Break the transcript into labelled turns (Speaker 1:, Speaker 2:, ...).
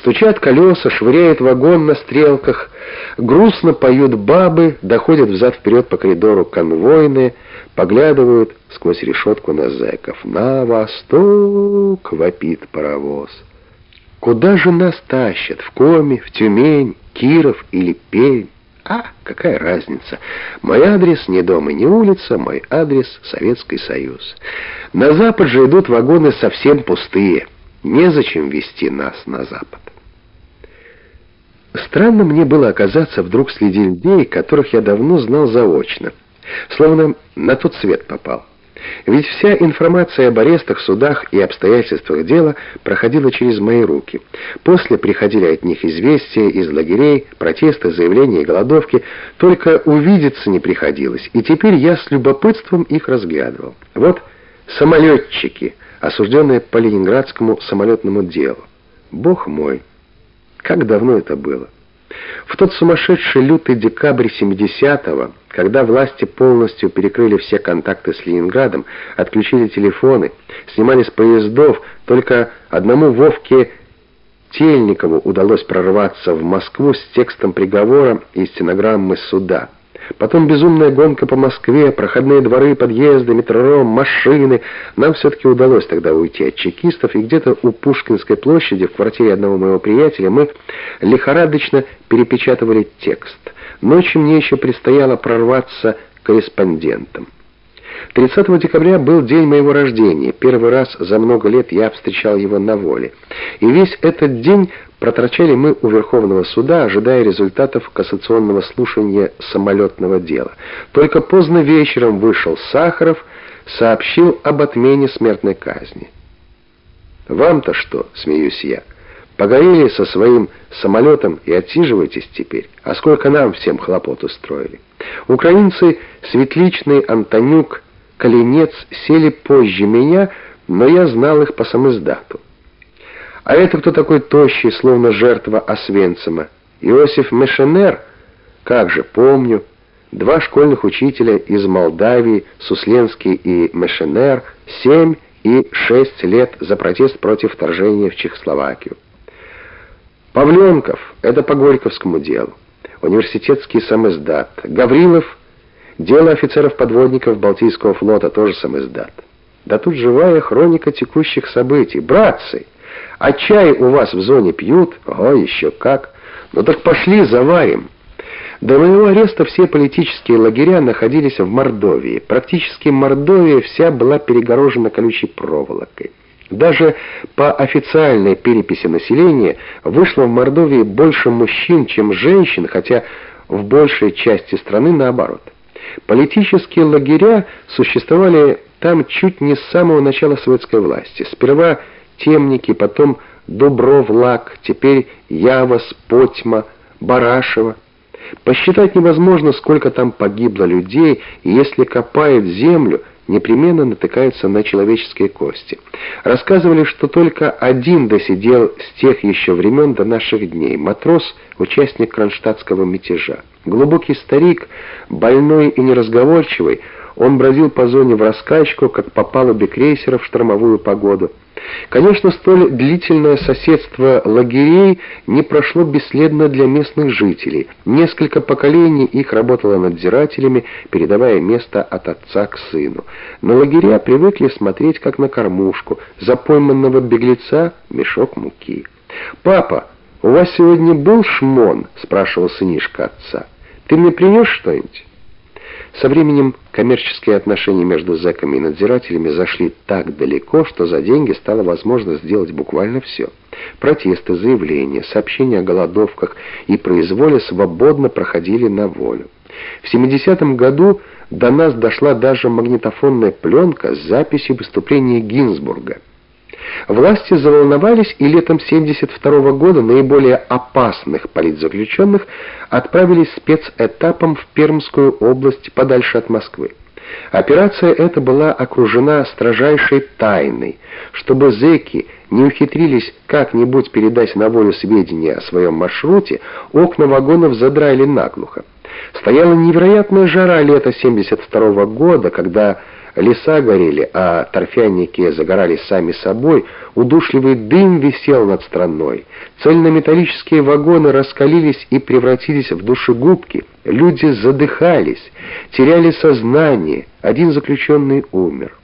Speaker 1: Стучат колеса, швыряет вагон на стрелках, грустно поют бабы, доходят взад-вперед по коридору конвойные, поглядывают сквозь решетку на зэков. «На восток!» — вопит паровоз. Куда же нас тащат? В Коми, в Тюмень, Киров или Пермь? А, какая разница? Мой адрес не дом и не улица, мой адрес Советский Союз. На запад же идут вагоны совсем пустые. Незачем вести нас на запад. Странно мне было оказаться вдруг среди людей, которых я давно знал заочно. Словно на тот свет попал. Ведь вся информация об арестах, судах и обстоятельствах дела проходила через мои руки. После приходили от них известия из лагерей, протесты, заявления и голодовки. Только увидеться не приходилось, и теперь я с любопытством их разглядывал. Вот самолетчики, осужденные по ленинградскому самолетному делу. Бог мой, как давно это было! В тот сумасшедший лютый декабрь 70-го, когда власти полностью перекрыли все контакты с Ленинградом, отключили телефоны, снимали с поездов, только одному Вовке Тельникову удалось прорваться в Москву с текстом приговора и стенограммы суда. Потом безумная гонка по Москве, проходные дворы, подъезды, метро, машины. Нам все-таки удалось тогда уйти от чекистов, и где-то у Пушкинской площади, в квартире одного моего приятеля, мы лихорадочно перепечатывали текст. Ночью мне еще предстояло прорваться корреспондентом. 30 декабря был день моего рождения. Первый раз за много лет я встречал его на воле. И весь этот день проторчали мы у Верховного суда, ожидая результатов кассационного слушания самолетного дела. Только поздно вечером вышел Сахаров, сообщил об отмене смертной казни. «Вам-то что?» — смеюсь я. «Погорели со своим самолетом и отсиживайтесь теперь. А сколько нам всем хлопот устроили?» Украинцы Светличный, Антонюк, Калинец сели позже меня, но я знал их по самоиздату. А это кто такой тощий, словно жертва Освенцима? Иосиф Мешенер? Как же, помню. Два школьных учителя из Молдавии, Сусленский и Мешенер, семь и шесть лет за протест против вторжения в Чехословакию. Павленков — это по Горьковскому делу. Университетский самиздат. Гаврилов — дело офицеров-подводников Балтийского флота, тоже самиздат. Да тут живая хроника текущих событий. Братцы! А чай у вас в зоне пьют? О, еще как! Ну так пошли, заварим. До моего ареста все политические лагеря находились в Мордовии. Практически Мордовия вся была перегорожена колючей проволокой. Даже по официальной переписи населения вышло в Мордовии больше мужчин, чем женщин, хотя в большей части страны наоборот. Политические лагеря существовали там чуть не с самого начала советской власти. Сперва Темники, потом Дубровлак, теперь Явос, Потьма, Барашева. Посчитать невозможно, сколько там погибло людей, и если копают землю, непременно натыкаются на человеческие кости. Рассказывали, что только один досидел с тех еще времен до наших дней. Матрос, участник кронштадтского мятежа. Глубокий старик, больной и неразговорчивый, он бродил по зоне в раскачку, как по палубе крейсера в штормовую погоду. Конечно, столь длительное соседство лагерей не прошло бесследно для местных жителей. Несколько поколений их работало надзирателями, передавая место от отца к сыну. На лагеря привыкли смотреть как на кормушку, за пойманного беглеца мешок муки. «Папа, у вас сегодня был шмон?» — спрашивал сынишка отца. «Ты мне принес что-нибудь?» Со временем коммерческие отношения между зэками и надзирателями зашли так далеко, что за деньги стало возможно сделать буквально все. Протесты, заявления, сообщения о голодовках и произволе свободно проходили на волю. В 70-м году до нас дошла даже магнитофонная пленка с записью выступления Гинзбурга. Власти заволновались и летом 72 года наиболее опасных политзаключенных отправили спецэтапом в Пермскую область подальше от Москвы. Операция эта была окружена строжайшей тайной, чтобы зэки не ухитрились как-нибудь передать на волю сведения о своем маршруте, окна вагонов задрали наглухо. Стояла невероятная жара лета 72 года, когда Леса горели, а торфяники загорались сами собой, удушливый дым висел над страной. Цельнометаллические вагоны раскалились и превратились в душегубки. Люди задыхались, теряли сознание, один заключенный умер.